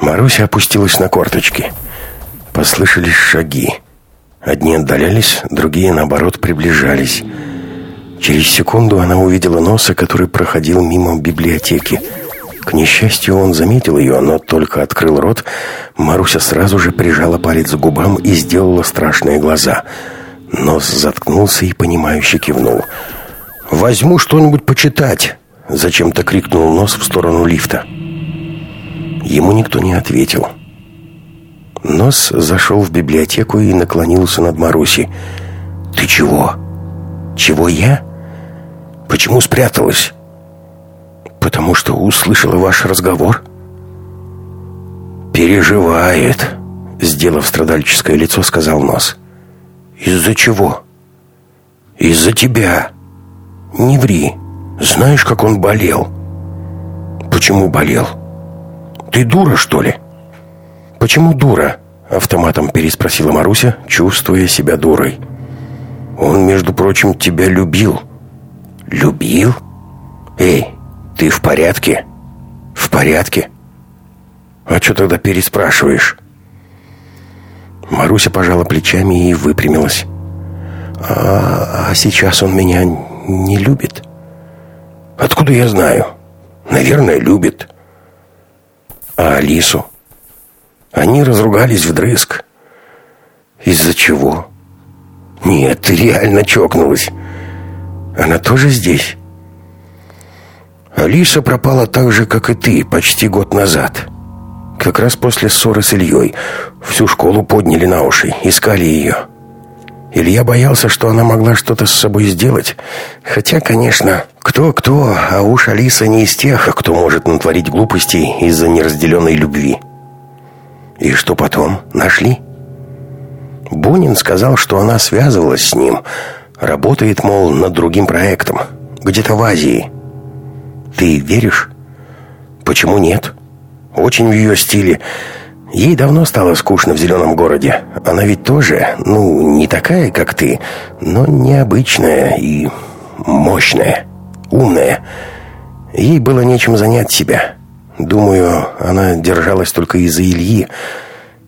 Маруся опустилась на корточки. Послышались шаги. Одни отдалялись, другие, наоборот, приближались. Через секунду она увидела носа, который проходил мимо библиотеки. К несчастью, он заметил ее, но только открыл рот. Маруся сразу же прижала палец к губам и сделала страшные глаза. Нос заткнулся и, понимающе кивнул. «Возьму что-нибудь почитать!» Зачем-то крикнул Нос в сторону лифта. Ему никто не ответил. Нос зашел в библиотеку и наклонился над Марусей. «Ты чего?» «Чего я?» «Почему спряталась?» «Потому что услышала ваш разговор». «Переживает», — сделав страдальческое лицо, сказал Нос. «Из-за чего?» «Из-за тебя. Не ври. Знаешь, как он болел?» «Почему болел?» «Ты дура, что ли?» «Почему дура?» — автоматом переспросила Маруся, чувствуя себя дурой. «Он, между прочим, тебя любил». «Любил? Эй, ты в порядке?» «В порядке?» «А что тогда переспрашиваешь?» Маруся пожала плечами и выпрямилась. «А, а сейчас он меня не любит?» «Откуда я знаю?» «Наверное, любит». «А Алису?» Они разругались вдрызг. Из-за чего? Нет, ты реально чокнулась. Она тоже здесь? Алиса пропала так же, как и ты, почти год назад. Как раз после ссоры с Ильей. Всю школу подняли на уши, искали ее. Илья боялся, что она могла что-то с собой сделать. Хотя, конечно, кто-кто, а уж Алиса не из тех, кто может натворить глупостей из-за неразделенной любви. И что потом? Нашли? Бунин сказал, что она связывалась с ним. Работает, мол, над другим проектом. Где-то в Азии. Ты веришь? Почему нет? Очень в ее стиле. Ей давно стало скучно в зеленом городе. Она ведь тоже, ну, не такая, как ты, но необычная и мощная, умная. Ей было нечем занять себя. Думаю, она держалась только из-за Ильи.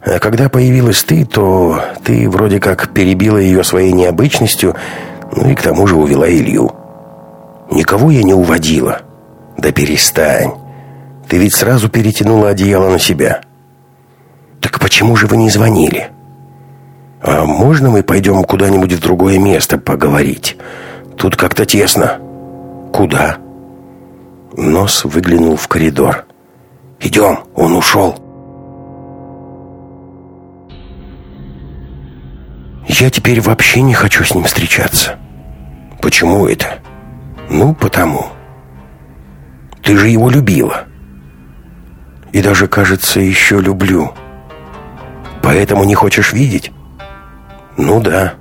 А когда появилась ты, то ты вроде как перебила ее своей необычностью, ну и к тому же увела Илью. Никого я не уводила. Да перестань. Ты ведь сразу перетянула одеяло на себя. Так почему же вы не звонили? А можно мы пойдем куда-нибудь в другое место поговорить? Тут как-то тесно. Куда? Нос выглянул в коридор. Идем, он ушел. Я теперь вообще не хочу с ним встречаться. Почему это? Ну, потому. Ты же его любила. И даже, кажется, еще люблю. Поэтому не хочешь видеть? Ну да.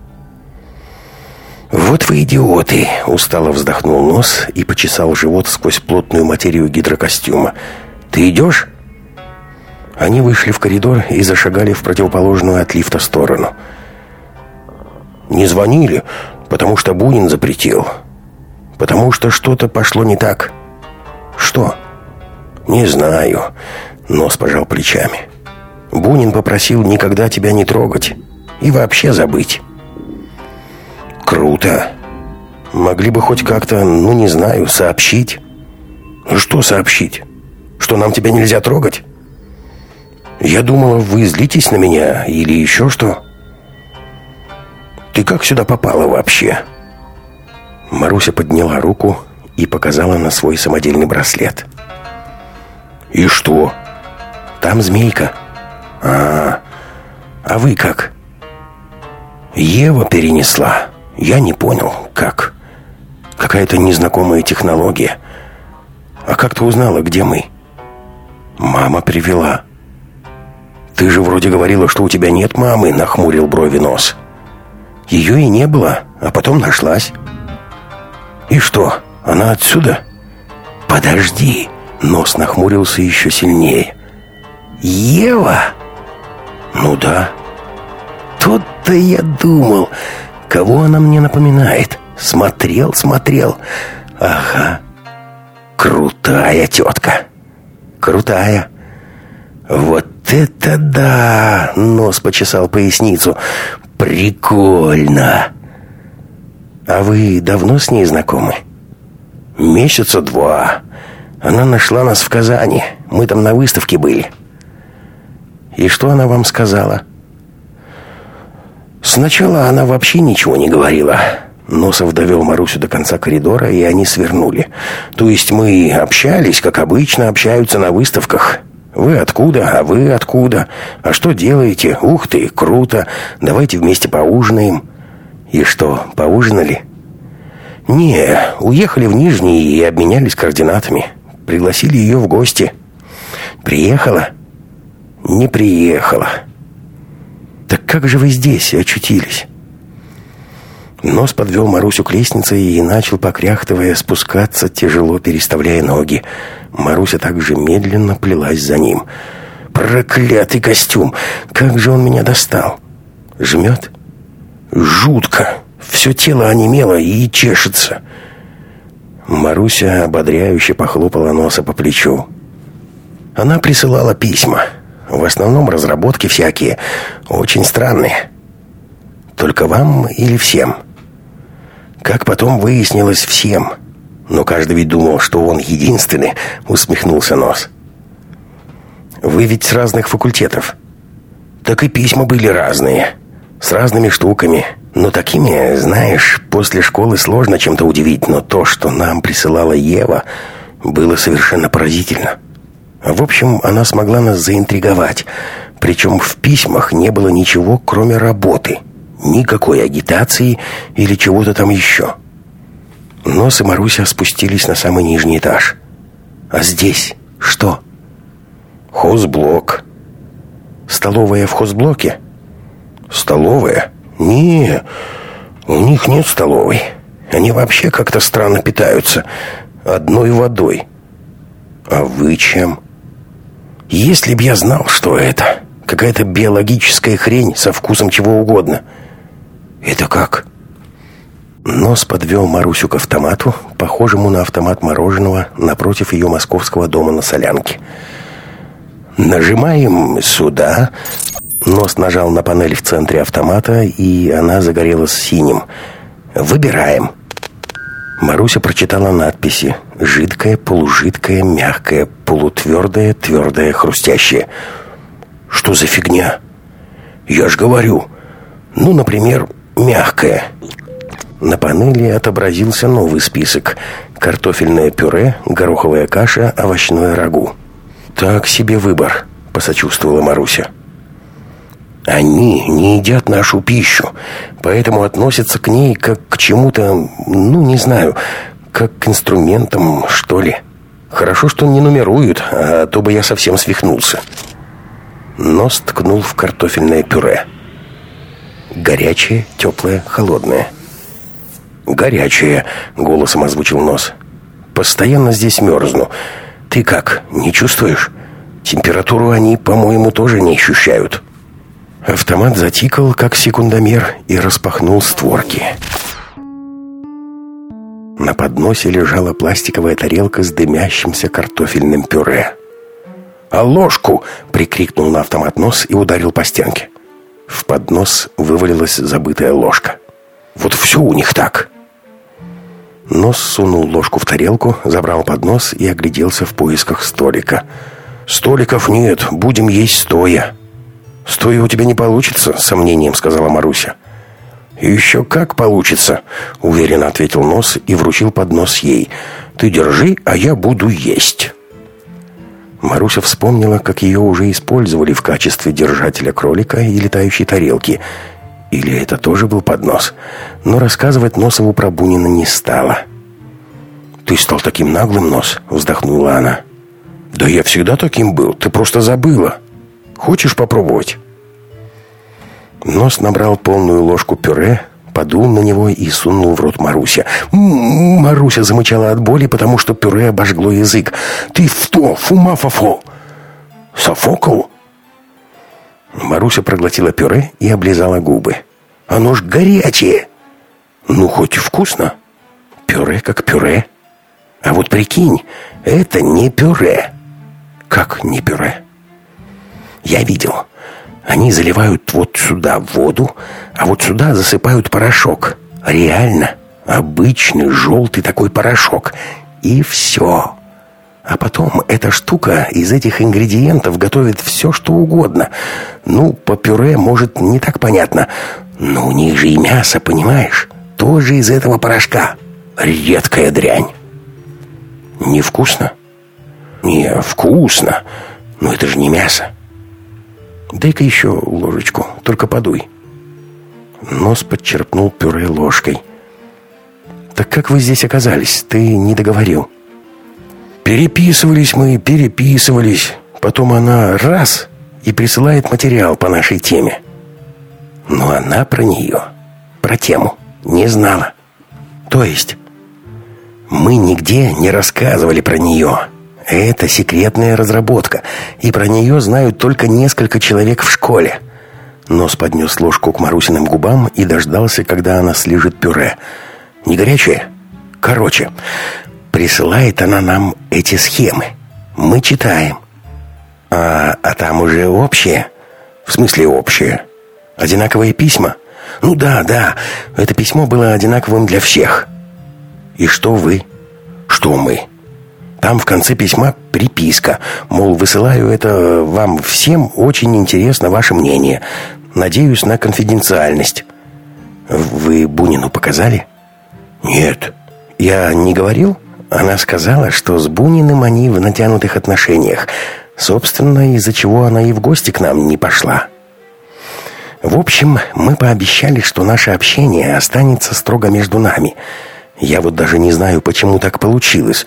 Вот вы идиоты, устало вздохнул нос и почесал живот сквозь плотную материю гидрокостюма. Ты идешь?» Они вышли в коридор и зашагали в противоположную от лифта сторону. «Не звонили, потому что Бунин запретил. Потому что что-то пошло не так». «Что?» «Не знаю», — нос пожал плечами. «Бунин попросил никогда тебя не трогать и вообще забыть». «Круто. Могли бы хоть как-то, ну не знаю, сообщить». «Что сообщить?» Что нам тебя нельзя трогать? Я думала, вы злитесь на меня или еще что? Ты как сюда попала вообще? Маруся подняла руку и показала на свой самодельный браслет. И что? Там змейка. А, а вы как? Ева перенесла. Я не понял, как. Какая-то незнакомая технология. А как ты узнала, где мы? «Мама привела». «Ты же вроде говорила, что у тебя нет мамы», — нахмурил брови нос. «Ее и не было, а потом нашлась». «И что, она отсюда?» «Подожди», — нос нахмурился еще сильнее. «Ева?» «Ну да». «Тут-то я думал, кого она мне напоминает. Смотрел, смотрел. Ага, крутая тетка». Крутая. «Вот это да!» — нос почесал поясницу. «Прикольно!» «А вы давно с ней знакомы?» «Месяца два. Она нашла нас в Казани. Мы там на выставке были». «И что она вам сказала?» Сначала она вообще ничего не говорила. Носов довел Марусю до конца коридора, и они свернули. То есть мы общались, как обычно общаются на выставках. Вы откуда, а вы откуда? А что делаете? Ух ты, круто. Давайте вместе поужинаем. И что, поужинали? Не, уехали в Нижний и обменялись координатами. Пригласили ее в гости. Приехала? Не приехала. «Так как же вы здесь очутились?» Нос подвел Марусю к лестнице и начал, покряхтывая, спускаться, тяжело переставляя ноги. Маруся также медленно плелась за ним. «Проклятый костюм! Как же он меня достал!» «Жмет?» «Жутко! Все тело онемело и чешется!» Маруся ободряюще похлопала носа по плечу. Она присылала письма. В основном разработки всякие, очень странные. Только вам или всем? Как потом выяснилось, всем. Но каждый ведь думал, что он единственный, усмехнулся Нос. Вы ведь с разных факультетов. Так и письма были разные, с разными штуками. Но такими, знаешь, после школы сложно чем-то удивить, но то, что нам присылала Ева, было совершенно поразительно. В общем, она смогла нас заинтриговать. Причем в письмах не было ничего, кроме работы. Никакой агитации или чего-то там еще. Нос и Маруся спустились на самый нижний этаж. А здесь что? Хозблок. Столовая в хозблоке? Столовая? Не, у них нет столовой. Они вообще как-то странно питаются. Одной водой. А вы чем? Если б я знал, что это, какая-то биологическая хрень со вкусом чего угодно. Это как? Нос подвел Марусю к автомату, похожему на автомат мороженого, напротив ее московского дома на Солянке. Нажимаем сюда. Нос нажал на панель в центре автомата, и она загорелась синим. Выбираем. Маруся прочитала надписи. Жидкое, полужидкое, мягкое, полутвердое, твердое, хрустящее. Что за фигня? Я ж говорю. Ну, например, мягкое. На панели отобразился новый список. Картофельное пюре, гороховая каша, овощное рагу. «Так себе выбор», — посочувствовала Маруся. Они не едят нашу пищу, поэтому относятся к ней как к чему-то, ну, не знаю, как к инструментам, что ли. Хорошо, что не нумеруют, а то бы я совсем свихнулся. Нос ткнул в картофельное пюре. Горячее, теплое, холодное. «Горячее», — голосом озвучил нос. «Постоянно здесь мерзну. Ты как, не чувствуешь? Температуру они, по-моему, тоже не ощущают». Автомат затикал, как секундомер, и распахнул створки. На подносе лежала пластиковая тарелка с дымящимся картофельным пюре. «А ложку!» — прикрикнул на автомат нос и ударил по стенке. В поднос вывалилась забытая ложка. «Вот все у них так!» Нос сунул ложку в тарелку, забрал поднос и огляделся в поисках столика. «Столиков нет, будем есть стоя!» «Стоя у тебя не получится», — с сомнением сказала Маруся. «Еще как получится», — уверенно ответил Нос и вручил поднос ей. «Ты держи, а я буду есть». Маруся вспомнила, как ее уже использовали в качестве держателя кролика и летающей тарелки. Или это тоже был поднос. Но рассказывать Носову про Бунина не стала. «Ты стал таким наглым, Нос», — вздохнула она. «Да я всегда таким был, ты просто забыла». Хочешь попробовать?» Нос набрал полную ложку пюре, подул на него и сунул в рот Маруся. «М-м-м!» Маруся замычала от боли, потому что пюре обожгло язык. «Ты фто, фумафафо!» «Софокл?» Маруся проглотила пюре и облизала губы. «Оно ж горячее!» «Ну, хоть вкусно!» «Пюре как пюре!» «А вот прикинь, это не пюре!» «Как не пюре?» Я видел. Они заливают вот сюда воду, а вот сюда засыпают порошок. Реально. Обычный желтый такой порошок. И все. А потом эта штука из этих ингредиентов готовит все, что угодно. Ну, по пюре, может, не так понятно. Но у них же и мясо, понимаешь? Тоже из этого порошка. Редкая дрянь. Невкусно? Не, вкусно. Но это же не мясо. Дай-ка еще ложечку, только подуй. Нос подчерпнул пюре ложкой. Так как вы здесь оказались? Ты не договорил. Переписывались мы, переписывались. Потом она раз и присылает материал по нашей теме. Но она про нее, про тему, не знала. То есть мы нигде не рассказывали про нее. Это секретная разработка, и про нее знают только несколько человек в школе. Нос поднес ложку к Марусиным губам и дождался, когда она слежит пюре. Не горячее? Короче, присылает она нам эти схемы. Мы читаем. А, а там уже общее? В смысле общее? Одинаковые письма? Ну да, да, это письмо было одинаковым для всех. И что вы? Что мы? Там в конце письма приписка, мол, высылаю это вам всем, очень интересно ваше мнение. Надеюсь на конфиденциальность. Вы Бунину показали? Нет. Я не говорил? Она сказала, что с Буниным они в натянутых отношениях. Собственно, из-за чего она и в гости к нам не пошла. В общем, мы пообещали, что наше общение останется строго между нами – я вот даже не знаю, почему так получилось.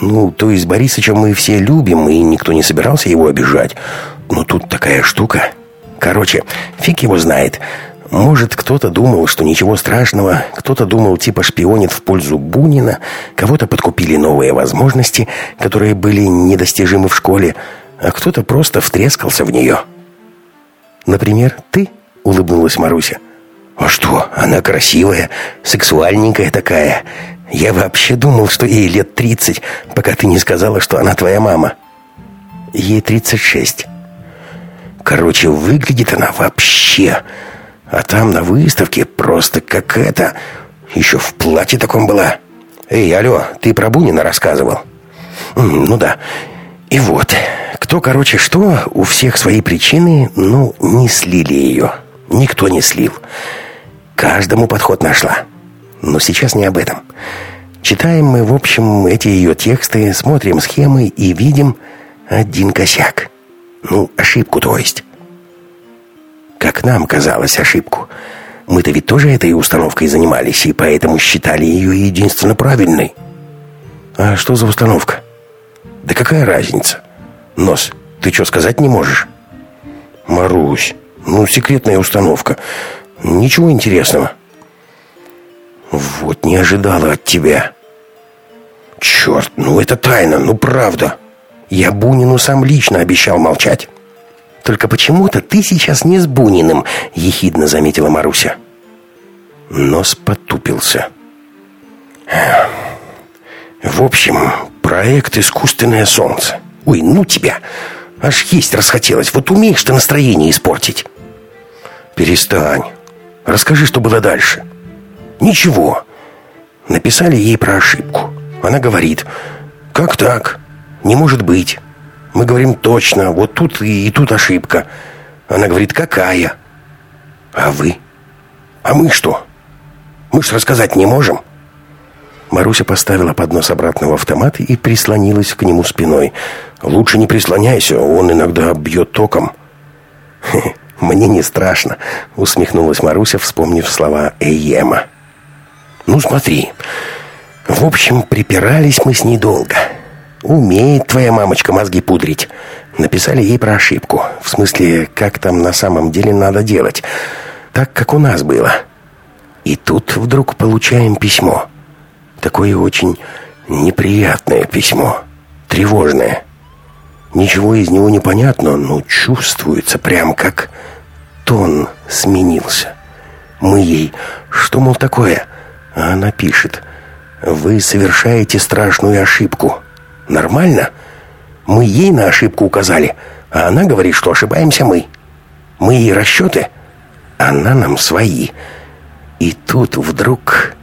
Ну, то есть Борисыча мы все любим, и никто не собирался его обижать. Но тут такая штука. Короче, фиг его знает. Может, кто-то думал, что ничего страшного, кто-то думал, типа шпионит в пользу Бунина, кого-то подкупили новые возможности, которые были недостижимы в школе, а кто-то просто втрескался в нее. «Например, ты?» — улыбнулась Маруся. «А что, она красивая, сексуальненькая такая. Я вообще думал, что ей лет тридцать, пока ты не сказала, что она твоя мама». «Ей тридцать шесть». Короче, выглядит она вообще. А там на выставке просто как это. Еще в платье таком была. Эй, алло, ты про Бунина рассказывал? Ну да. И вот, кто, короче, что, у всех свои причины, ну, не слили ее. Никто не слил. Каждому подход нашла. Но сейчас не об этом. Читаем мы, в общем, эти ее тексты, смотрим схемы и видим один косяк. Ну, ошибку, то есть. Как нам казалось, ошибку. Мы-то ведь тоже этой установкой занимались, и поэтому считали ее единственно правильной. А что за установка? Да какая разница? Нос, ты что, сказать не можешь? Марусь, ну, секретная установка. Ничего интересного. Вот не ожидала от тебя. Черт, ну это тайна, ну правда. Я Бунину сам лично обещал молчать. Только почему-то ты сейчас не с Буниным, ехидно заметила Маруся. Нос потупился. В общем, проект «Искусственное солнце». Ой, ну тебя! Аж есть расхотелось. Вот умеешь ты настроение испортить. Перестань. Расскажи, что было дальше. Ничего. Написали ей про ошибку. Она говорит, как так? Не может быть. Мы говорим точно, вот тут и, и тут ошибка. Она говорит, какая? А вы? А мы что? Мы ж рассказать не можем. Маруся поставила поднос обратно в автомат и прислонилась к нему спиной. «Лучше не прислоняйся, он иногда бьет током». «Мне не страшно», — усмехнулась Маруся, вспомнив слова Эйема. «Ну, смотри. В общем, припирались мы с ней долго. Умеет твоя мамочка мозги пудрить. Написали ей про ошибку. В смысле, как там на самом деле надо делать. Так, как у нас было. И тут вдруг получаем письмо. Такое очень неприятное письмо. Тревожное. Ничего из него не понятно, но чувствуется прям как тон сменился. Мы ей, что, мол, такое? А она пишет, вы совершаете страшную ошибку. Нормально? Мы ей на ошибку указали, А она говорит, что ошибаемся мы. Мы и расчеты, она нам свои. И тут вдруг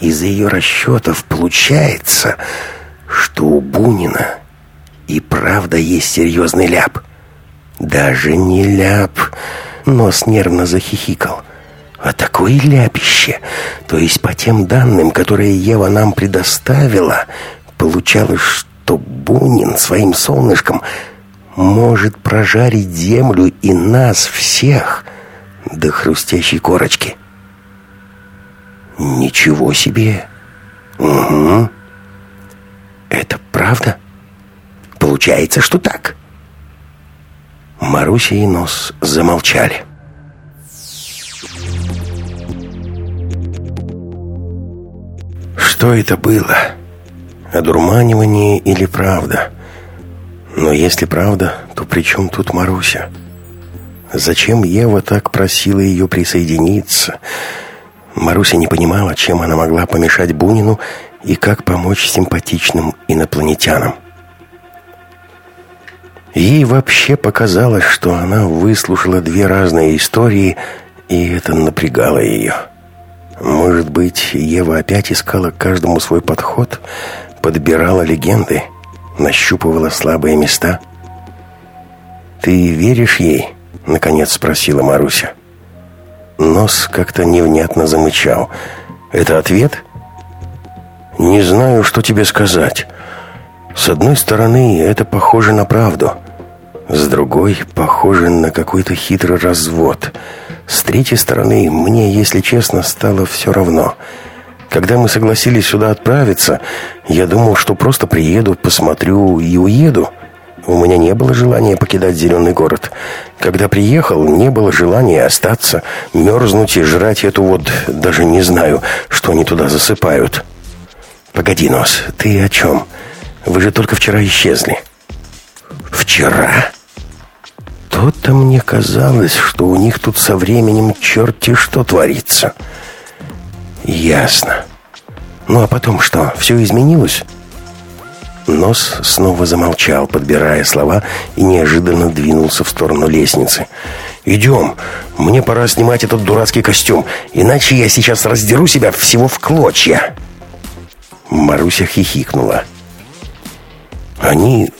из ее расчетов получается, что у Бунина и правда есть серьезный ляп. Даже не ляп, нос нервно захихикал. А такое ляпище, то есть по тем данным, которые Ева нам предоставила, получалось, что Бунин своим солнышком может прожарить землю и нас всех до хрустящей корочки. Ничего себе! Угу. Это правда? Получается, что так. Маруся и Нос замолчали. Что это было? Одурманивание или правда? Но если правда, то при чем тут Маруся? Зачем Ева так просила ее присоединиться? Маруся не понимала, чем она могла помешать Бунину и как помочь симпатичным инопланетянам. Ей вообще показалось, что она выслушала две разные истории, и это напрягало ее. Может быть, Ева опять искала каждому свой подход, подбирала легенды, нащупывала слабые места. «Ты веришь ей?» — наконец спросила Маруся. Нос как-то невнятно замычал. «Это ответ?» «Не знаю, что тебе сказать. С одной стороны, это похоже на правду. С другой, похоже на какой-то хитрый развод. С третьей стороны, мне, если честно, стало все равно. Когда мы согласились сюда отправиться, я думал, что просто приеду, посмотрю и уеду. У меня не было желания покидать зеленый город. Когда приехал, не было желания остаться, мерзнуть и жрать эту вот... Даже не знаю, что они туда засыпают. Погоди, Нос, ты о чем? Вы же только вчера исчезли. Вчера? То-то мне казалось, что у них тут со временем черти что творится. Ясно. Ну а потом что, все изменилось? Нос снова замолчал, подбирая слова, и неожиданно двинулся в сторону лестницы. «Идем, мне пора снимать этот дурацкий костюм, иначе я сейчас раздеру себя всего в клочья». Маруся хихикнула. «Они,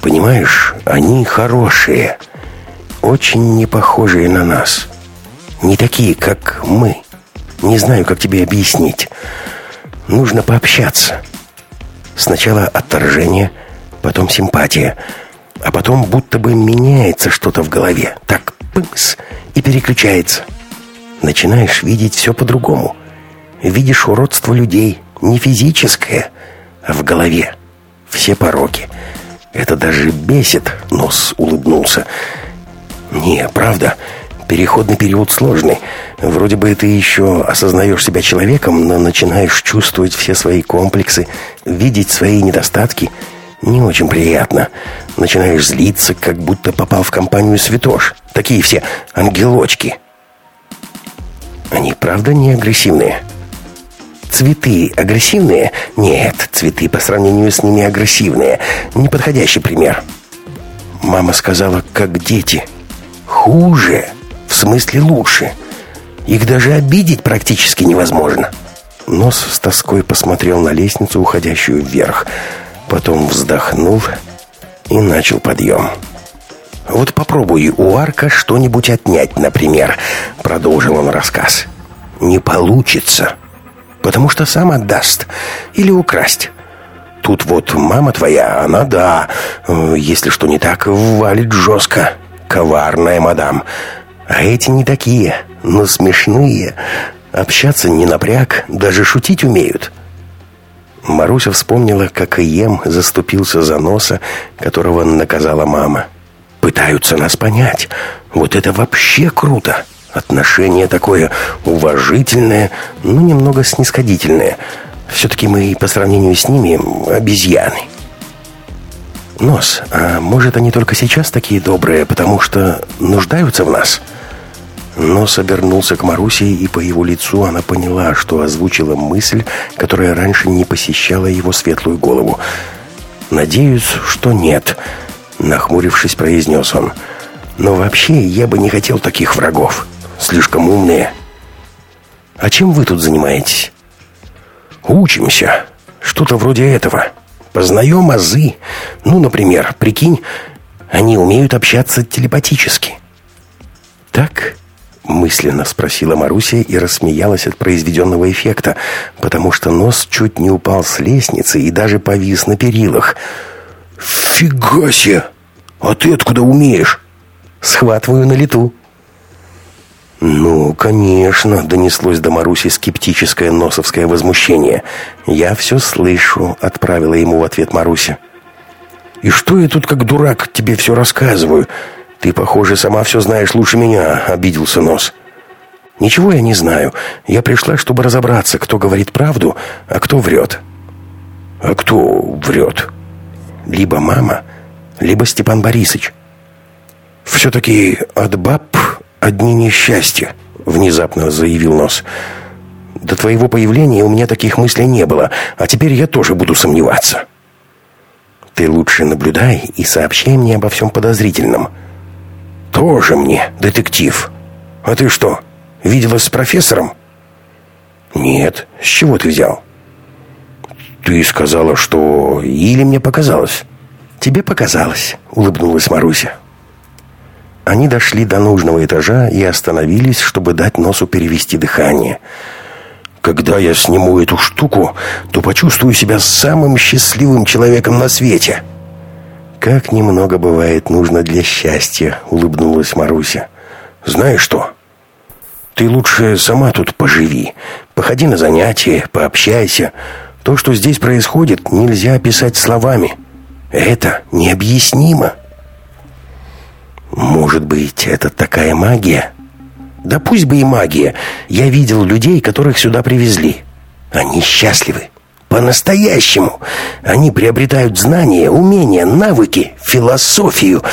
понимаешь, они хорошие, очень не похожие на нас. Не такие, как мы. Не знаю, как тебе объяснить. Нужно пообщаться». Сначала отторжение, потом симпатия, а потом будто бы меняется что-то в голове. Так, пымс, и переключается. Начинаешь видеть все по-другому. Видишь уродство людей, не физическое, а в голове. Все пороки. Это даже бесит, нос улыбнулся. Не, правда, Переходный период сложный. Вроде бы ты еще осознаешь себя человеком, но начинаешь чувствовать все свои комплексы, видеть свои недостатки. Не очень приятно. Начинаешь злиться, как будто попал в компанию святош. Такие все ангелочки. Они правда не агрессивные? Цветы агрессивные? Нет, цветы по сравнению с ними агрессивные. Неподходящий пример. Мама сказала, как дети. Хуже. В смысле лучше. Их даже обидеть практически невозможно. Нос с тоской посмотрел на лестницу, уходящую вверх. Потом вздохнул и начал подъем. «Вот попробуй у Арка что-нибудь отнять, например», — продолжил он рассказ. «Не получится, потому что сам отдаст или украсть». Тут вот мама твоя, она да, э, если что не так, валит жестко. Коварная мадам. А эти не такие, но смешные. Общаться не напряг, даже шутить умеют. Маруся вспомнила, как Ием заступился за носа, которого наказала мама. Пытаются нас понять. Вот это вообще круто. Отношение такое уважительное, но немного снисходительное. Все-таки мы по сравнению с ними обезьяны. Нос, а может они только сейчас такие добрые, потому что нуждаются в нас?» Нос обернулся к Марусе, и по его лицу она поняла, что озвучила мысль, которая раньше не посещала его светлую голову. «Надеюсь, что нет. Нахмурившись, произнес он. «Но вообще я бы не хотел таких врагов. Слишком умные». «А чем вы тут занимаетесь?» «Учимся. Что-то вроде этого. Познаем азы. Ну, например, прикинь, они умеют общаться телепатически». «Так?» Мысленно спросила Маруся и рассмеялась от произведенного эффекта, потому что нос чуть не упал с лестницы и даже повис на перилах. «Фига себе! А ты откуда умеешь?» «Схватываю на лету». «Ну, конечно», — донеслось до Маруси скептическое носовское возмущение. «Я все слышу», — отправила ему в ответ Маруся. «И что я тут как дурак тебе все рассказываю?» «Ты, похоже, сама все знаешь лучше меня», — обиделся Нос. «Ничего я не знаю. Я пришла, чтобы разобраться, кто говорит правду, а кто врет». «А кто врет?» «Либо мама, либо Степан Борисович». «Все-таки от баб одни несчастья», — внезапно заявил Нос. «До твоего появления у меня таких мыслей не было, а теперь я тоже буду сомневаться». «Ты лучше наблюдай и сообщай мне обо всем подозрительном». «Тоже мне детектив. А ты что, виделась с профессором?» «Нет. С чего ты взял?» «Ты сказала, что... Или мне показалось?» «Тебе показалось», — улыбнулась Маруся. Они дошли до нужного этажа и остановились, чтобы дать носу перевести дыхание. «Когда я сниму эту штуку, то почувствую себя самым счастливым человеком на свете», «Как немного бывает нужно для счастья», — улыбнулась Маруся. «Знаешь что? Ты лучше сама тут поживи. Походи на занятия, пообщайся. То, что здесь происходит, нельзя описать словами. Это необъяснимо». «Может быть, это такая магия?» «Да пусть бы и магия. Я видел людей, которых сюда привезли. Они счастливы. По-настоящему. Они приобретают знания, умения, навыки, философию,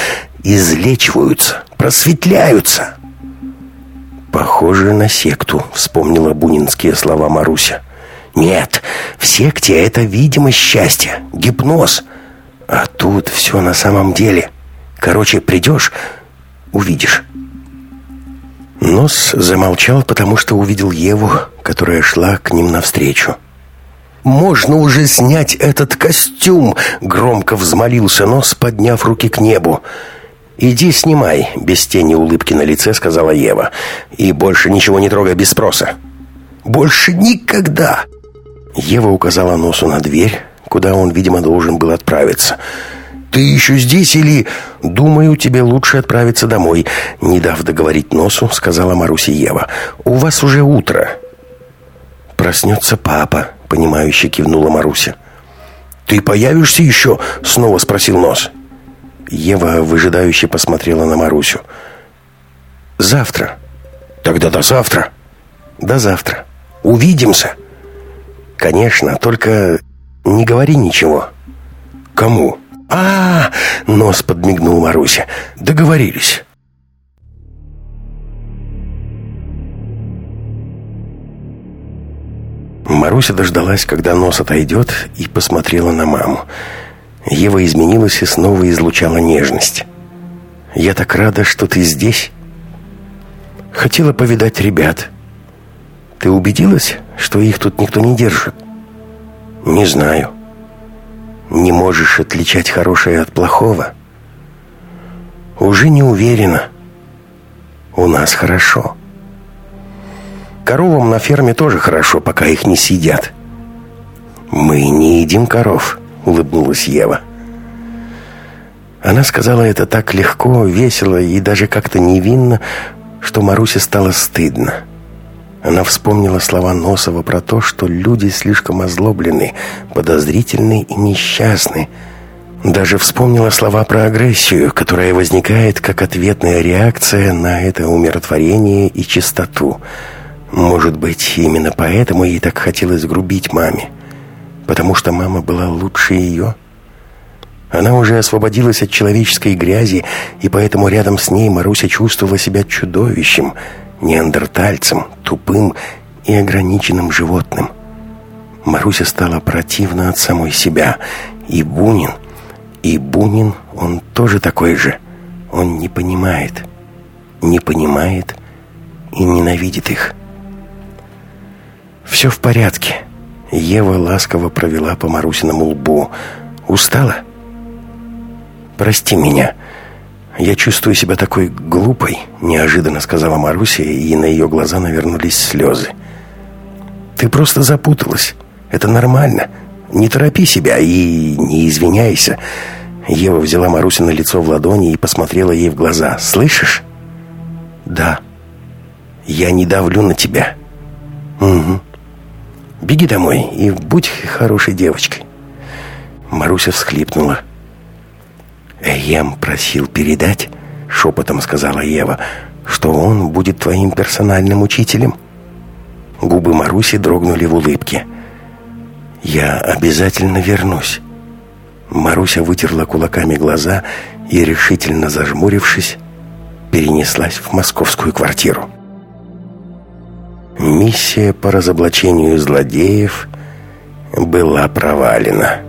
излечиваются, просветляются. Похоже на секту, вспомнила бунинские слова Маруся. Нет, в секте это видимость счастья, гипноз. А тут все на самом деле. Короче, придешь, увидишь. Нос замолчал, потому что увидел Еву, которая шла к ним навстречу. «Можно уже снять этот костюм!» — громко взмолился Нос, подняв руки к небу. «Иди снимай», — без тени улыбки на лице сказала Ева. «И больше ничего не трогай без спроса». «Больше никогда!» Ева указала Носу на дверь, куда он, видимо, должен был отправиться. «Ты еще здесь или...» «Думаю, тебе лучше отправиться домой», — не дав договорить Носу, сказала Маруся Ева. «У вас уже утро». «Проснется папа», — понимающе кивнула Маруся. «Ты появишься еще?» — снова спросил Нос. Ева выжидающе посмотрела на Марусю. «Завтра». «Тогда до завтра». «До завтра. Увидимся». «Конечно, только не говори ничего». «Кому?» «А, нос подмигнул Маруся. «Договорились». Маруся дождалась, когда нос отойдет, и посмотрела на маму. Ева изменилась и снова излучала нежность. «Я так рада, что ты здесь». «Хотела повидать ребят». «Ты убедилась, что их тут никто не держит?» «Не знаю». «Не можешь отличать хорошее от плохого?» «Уже не уверена». «У нас хорошо». Коровам на ферме тоже хорошо, пока их не съедят. «Мы не едим коров», — улыбнулась Ева. Она сказала это так легко, весело и даже как-то невинно, что Марусе стало стыдно. Она вспомнила слова Носова про то, что люди слишком озлоблены, подозрительны и несчастны. Даже вспомнила слова про агрессию, которая возникает как ответная реакция на это умиротворение и чистоту — может быть, именно поэтому ей так хотелось грубить маме. Потому что мама была лучше ее. Она уже освободилась от человеческой грязи, и поэтому рядом с ней Маруся чувствовала себя чудовищем, неандертальцем, тупым и ограниченным животным. Маруся стала противна от самой себя, и Бунин, И Бунин, он тоже такой же. Он не понимает. Не понимает и ненавидит их. «Все в порядке». Ева ласково провела по Марусиному лбу. «Устала?» «Прости меня. Я чувствую себя такой глупой», — неожиданно сказала Маруся, и на ее глаза навернулись слезы. «Ты просто запуталась. Это нормально. Не торопи себя и не извиняйся. Ева взяла Марусю на лицо в ладони и посмотрела ей в глаза. «Слышишь?» «Да». «Я не давлю на тебя». «Угу. Беги домой и будь хорошей девочкой». Маруся всхлипнула. «Эм просил передать», — шепотом сказала Ева, «что он будет твоим персональным учителем». Губы Маруси дрогнули в улыбке. «Я обязательно вернусь». Маруся вытерла кулаками глаза и, решительно зажмурившись, перенеслась в московскую квартиру. Миссия по разоблачению злодеев была провалена.